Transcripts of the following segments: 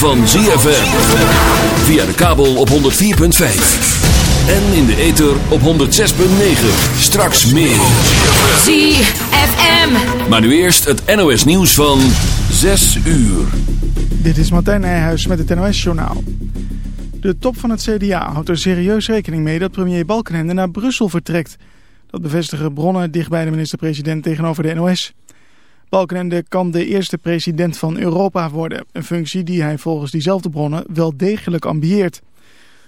van ZFM. Via de kabel op 104.5. En in de ether op 106.9. Straks meer. ZFM. Maar nu eerst het NOS nieuws van 6 uur. Dit is Martijn Nijhuis met het NOS-journaal. De top van het CDA houdt er serieus rekening mee dat premier Balkenende naar Brussel vertrekt. Dat bevestigen bronnen dicht bij de minister-president tegenover de NOS. Balkenende kan de eerste president van Europa worden. Een functie die hij volgens diezelfde bronnen wel degelijk ambieert.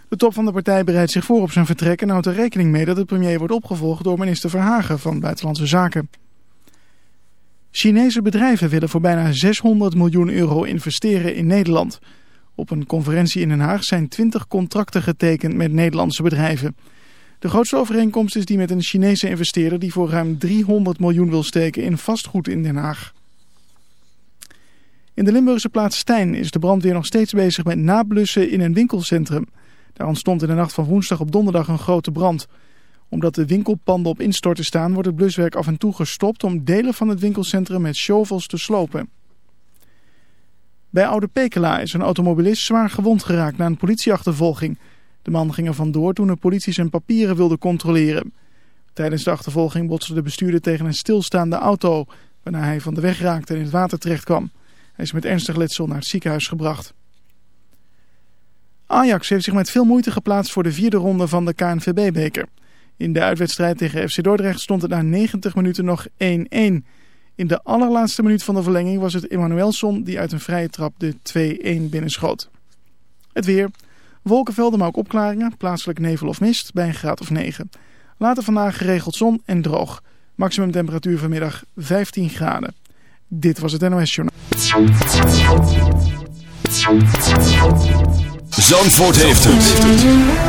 De top van de partij bereidt zich voor op zijn vertrek en houdt er rekening mee dat de premier wordt opgevolgd door minister Verhagen van Buitenlandse Zaken. Chinese bedrijven willen voor bijna 600 miljoen euro investeren in Nederland. Op een conferentie in Den Haag zijn 20 contracten getekend met Nederlandse bedrijven. De grootste overeenkomst is die met een Chinese investeerder die voor ruim 300 miljoen wil steken in vastgoed in Den Haag. In de Limburgse plaats Stijn is de brandweer nog steeds bezig met nablussen in een winkelcentrum. Daar ontstond in de nacht van woensdag op donderdag een grote brand. Omdat de winkelpanden op instorten staan wordt het bluswerk af en toe gestopt om delen van het winkelcentrum met shovels te slopen. Bij Oude Pekela is een automobilist zwaar gewond geraakt na een politieachtervolging. De man ging er vandoor toen de politie zijn papieren wilde controleren. Tijdens de achtervolging botste de bestuurder tegen een stilstaande auto, waarna hij van de weg raakte en in het water terecht kwam. Hij is met ernstig letsel naar het ziekenhuis gebracht. Ajax heeft zich met veel moeite geplaatst voor de vierde ronde van de KNVB-beker. In de uitwedstrijd tegen FC Dordrecht stond het na 90 minuten nog 1-1. In de allerlaatste minuut van de verlenging was het Emmanuelson die uit een vrije trap de 2-1 binnenschoot. Het weer... Wolkenvelden, maar ook opklaringen, plaatselijk nevel of mist bij een graad of 9. Later vandaag geregeld zon en droog. Maximum temperatuur vanmiddag 15 graden. Dit was het NOS Journaal. Zandvoort heeft het.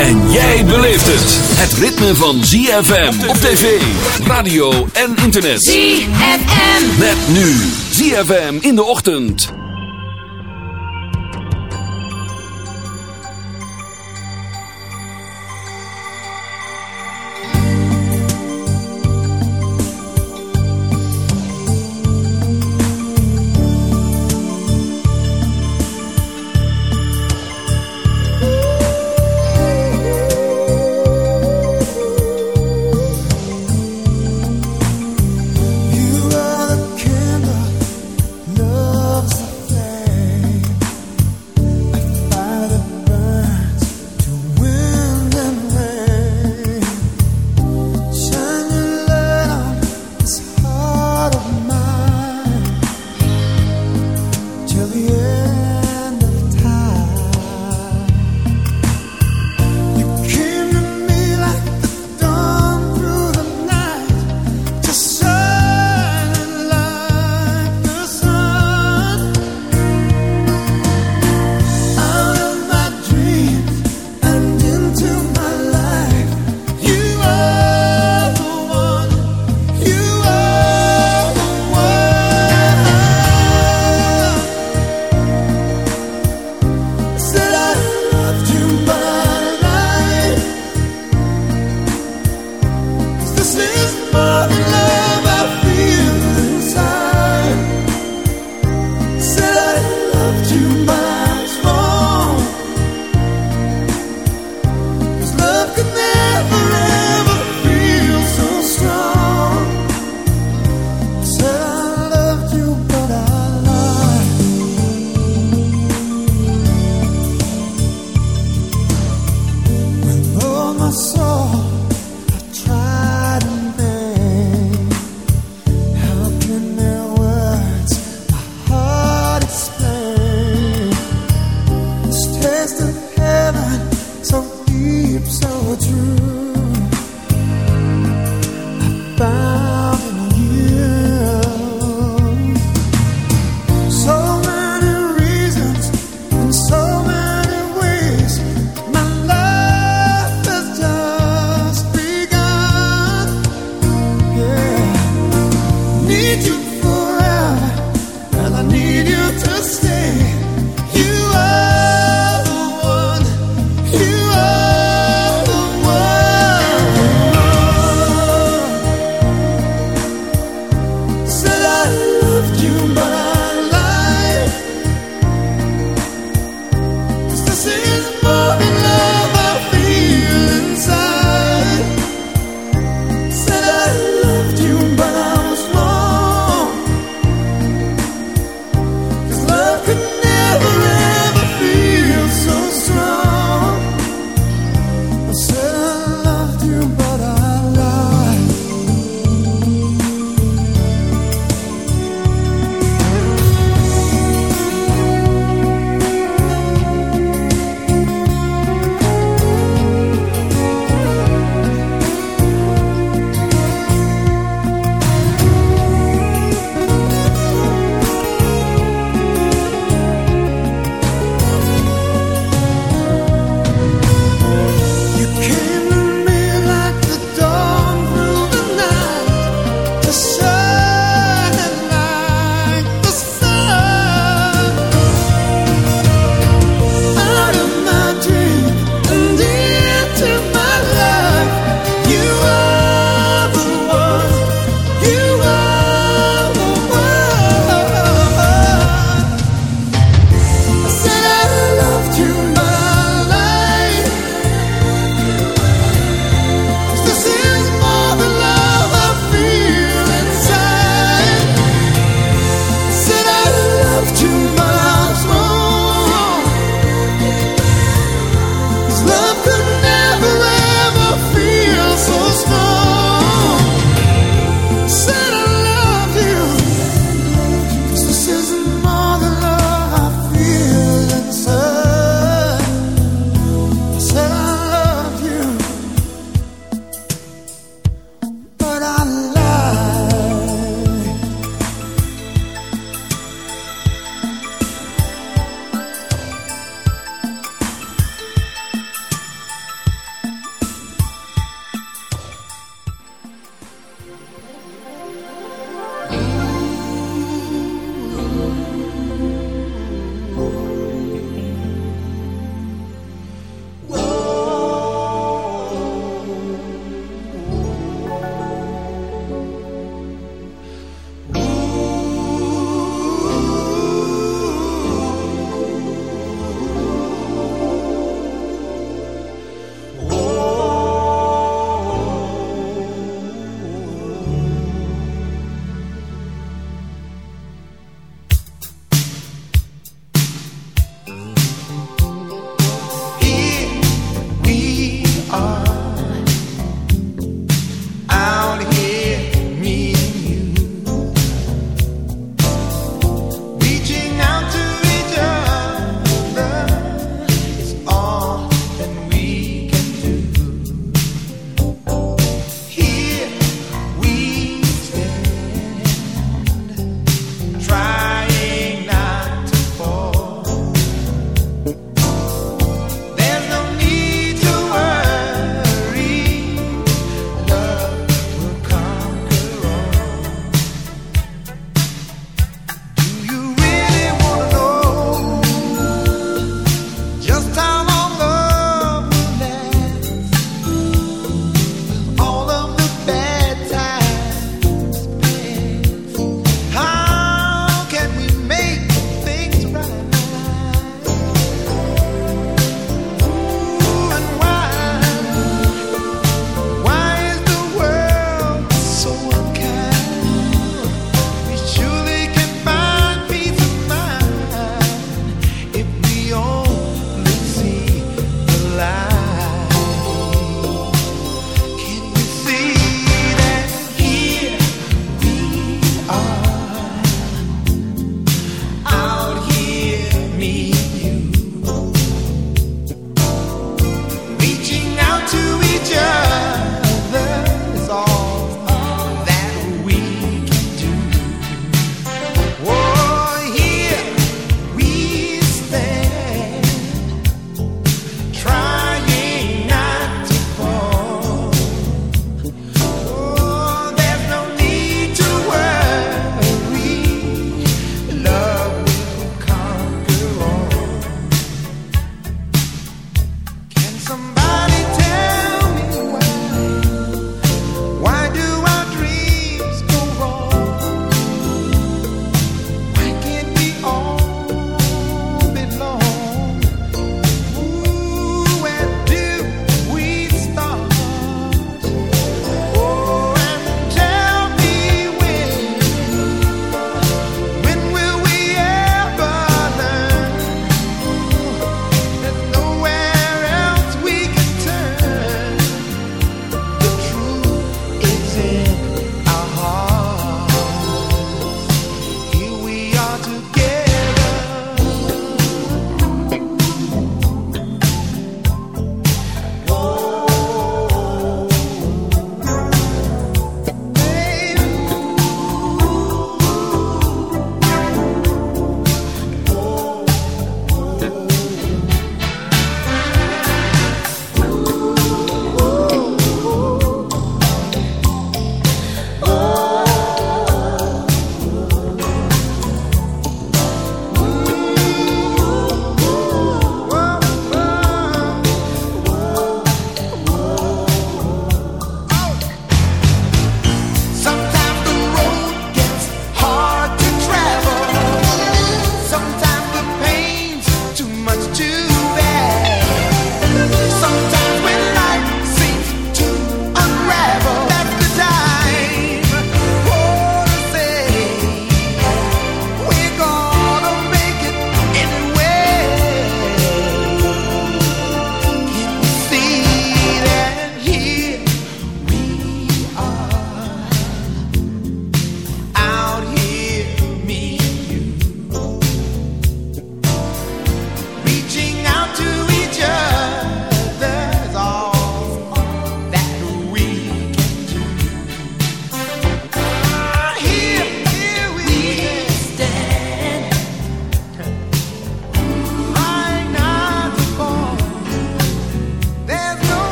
En jij beleeft het. Het ritme van ZFM op tv, radio en internet. ZFM. Met nu ZFM in de ochtend.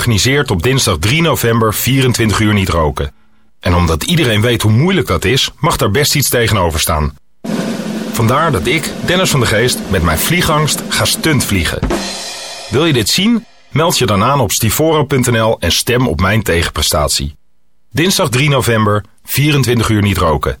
Stivoro organiseert op dinsdag 3 november 24 uur niet roken. En omdat iedereen weet hoe moeilijk dat is, mag daar best iets tegenover staan. Vandaar dat ik, Dennis van de Geest, met mijn vliegangst ga stuntvliegen. Wil je dit zien? Meld je dan aan op stivoro.nl en stem op mijn tegenprestatie. Dinsdag 3 november, 24 uur niet roken.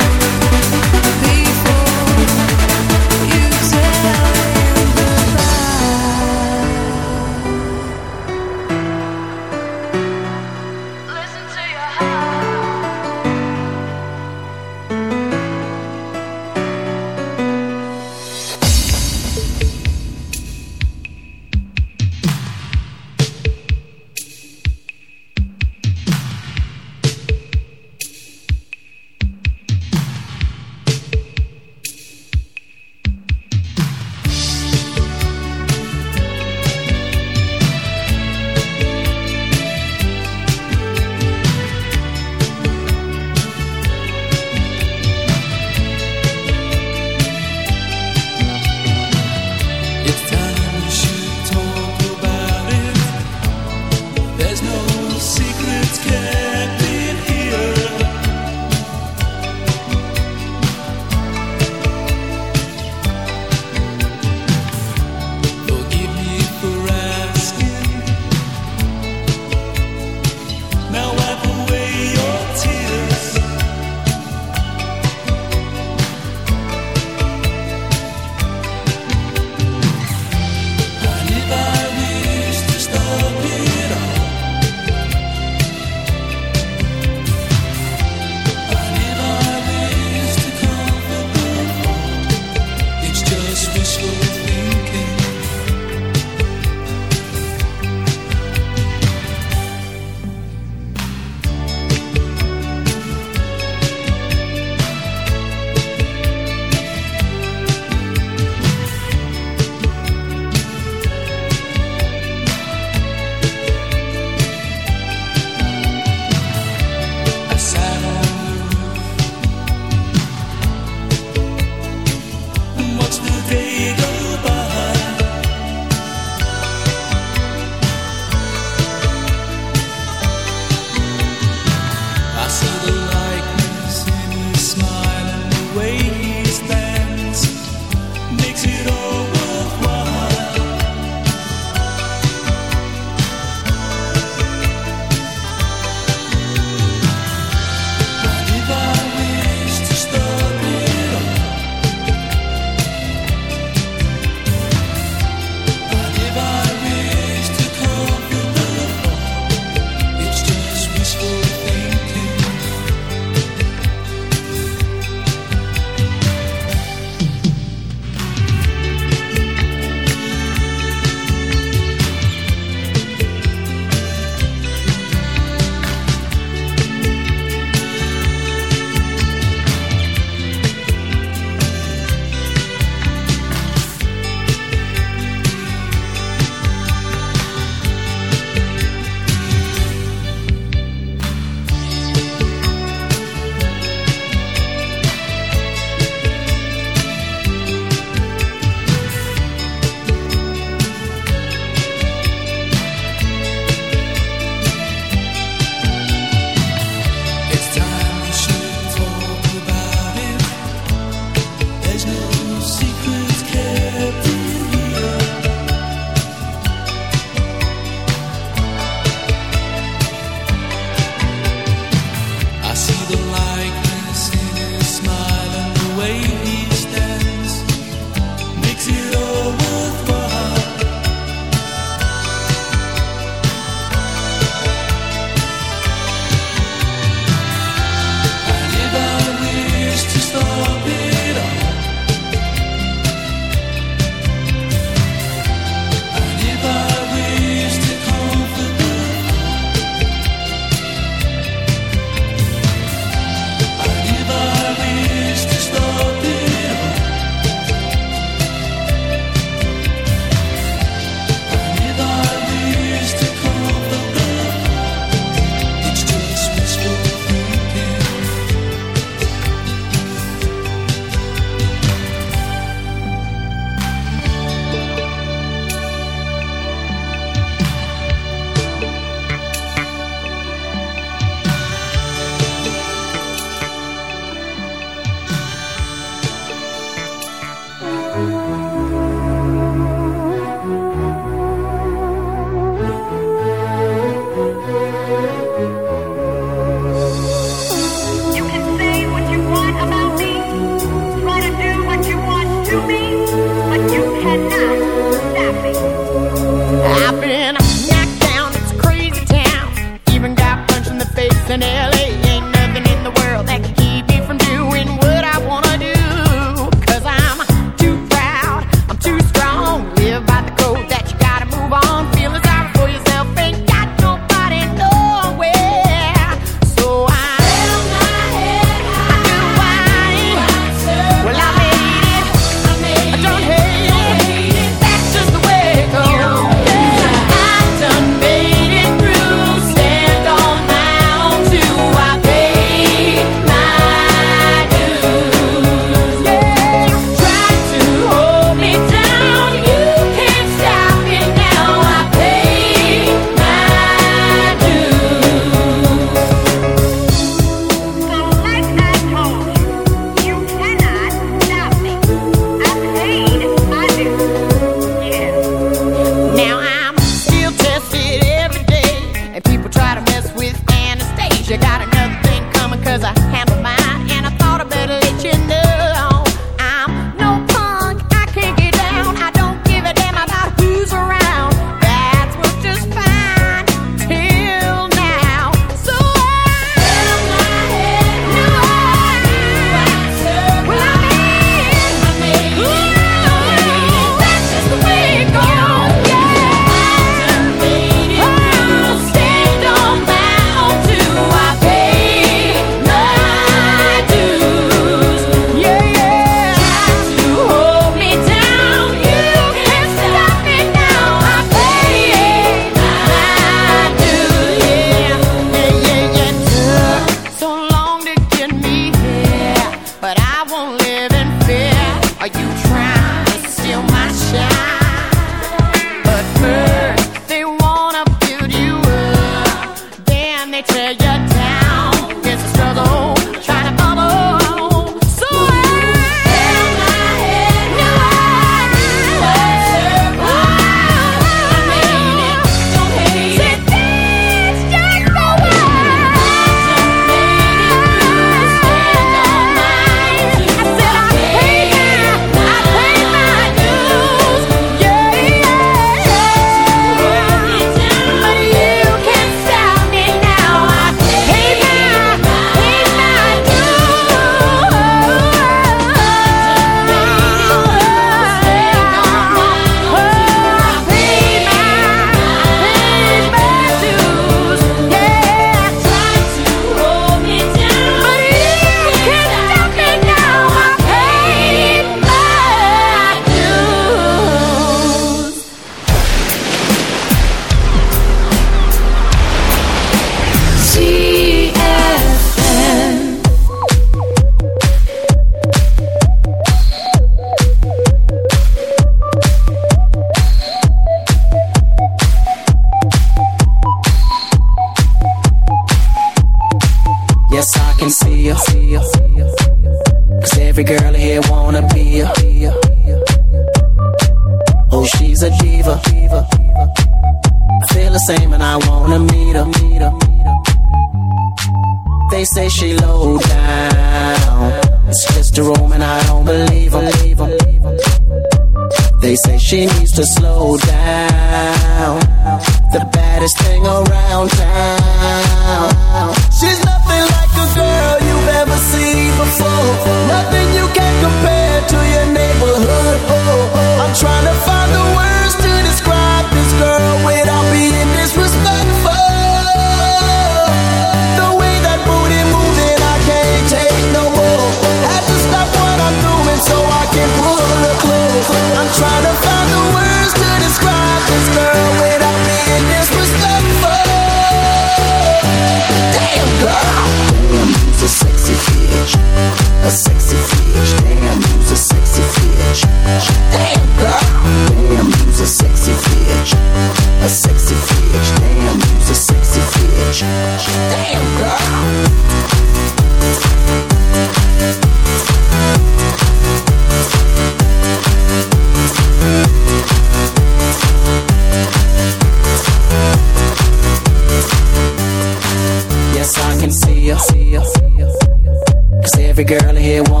Cause every girl here wanna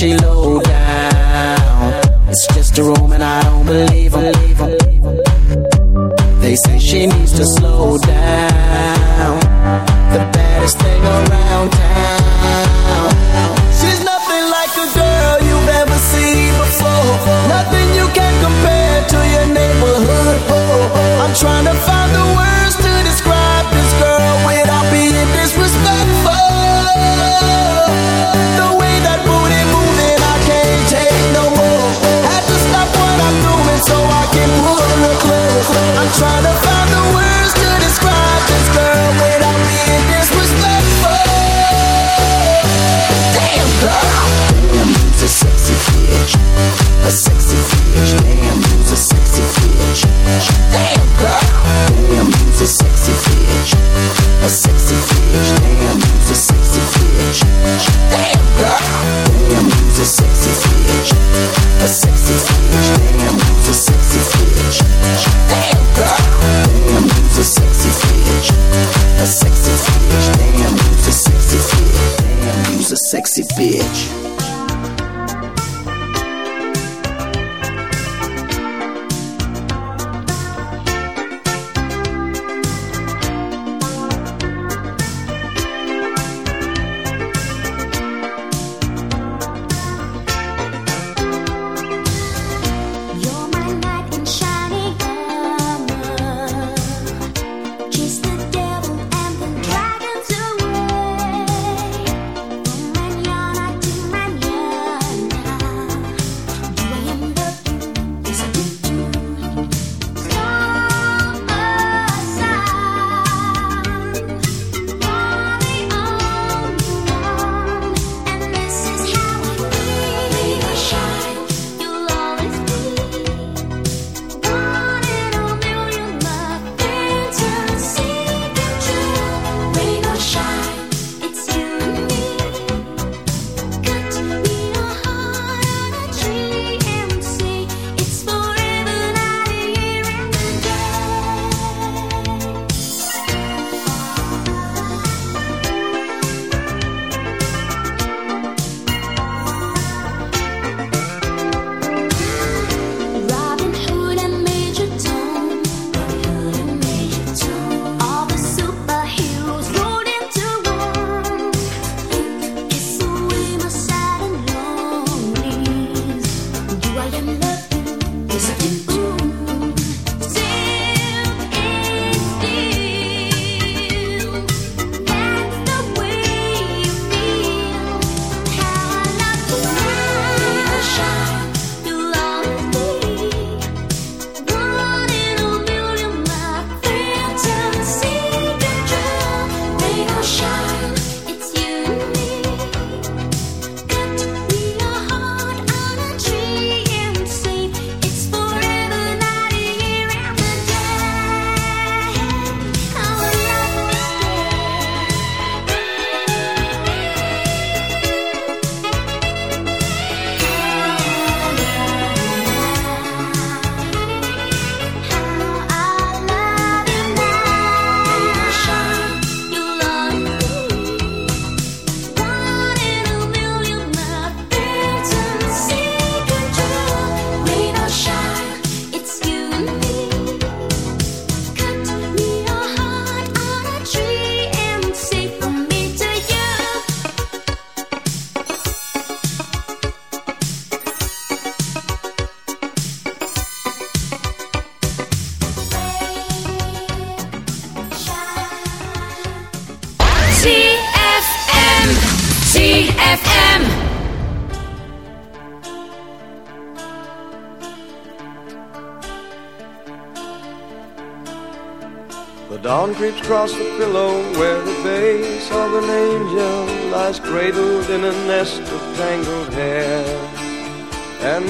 she low.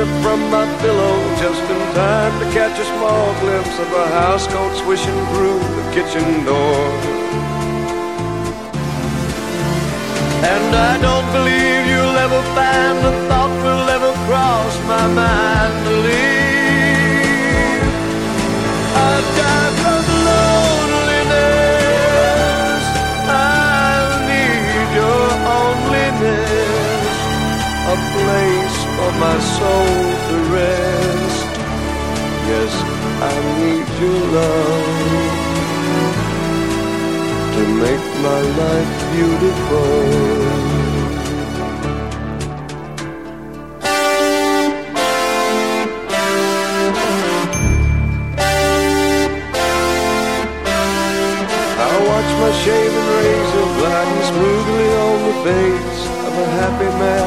Up from my pillow just in time to catch a small glimpse of a housecoat swishing through the kitchen door. And I don't believe you'll ever find the thought will ever cross my mind to leave. I die from loneliness. I need your onlyness, a place my soul to rest. Yes, I need your love to make my life beautiful. Watch my shaven razor gliding smoothly on the face of a happy man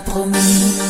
Promis.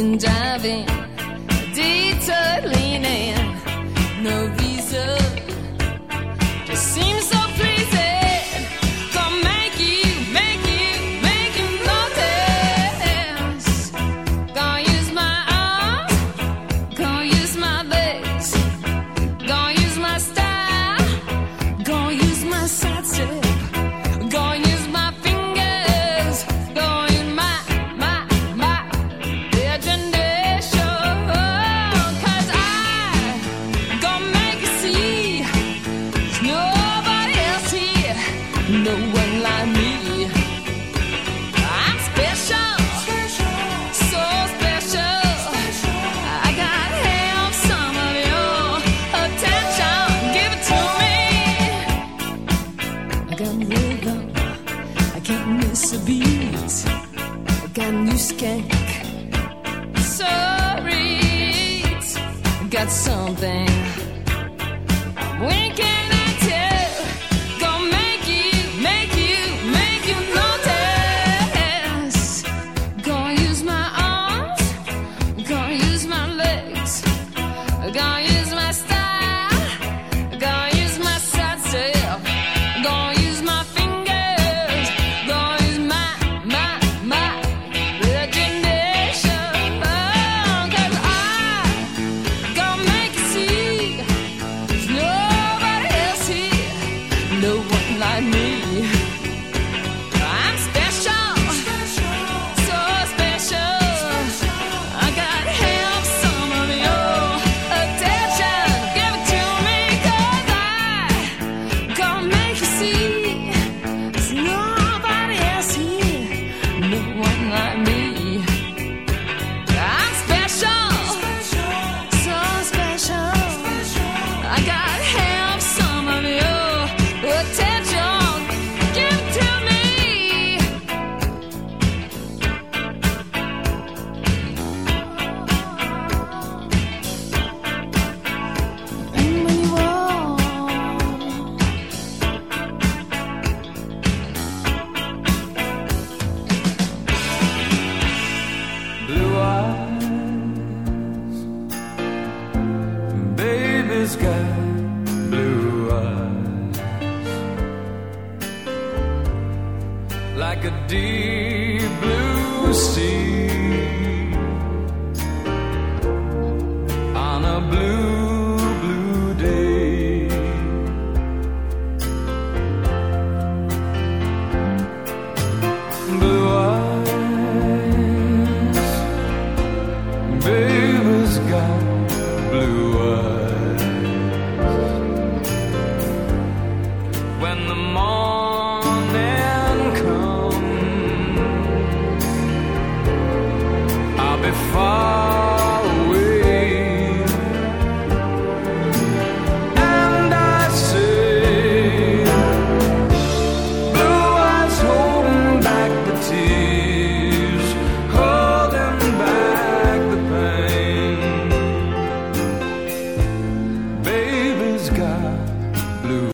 been driving, detour leaning.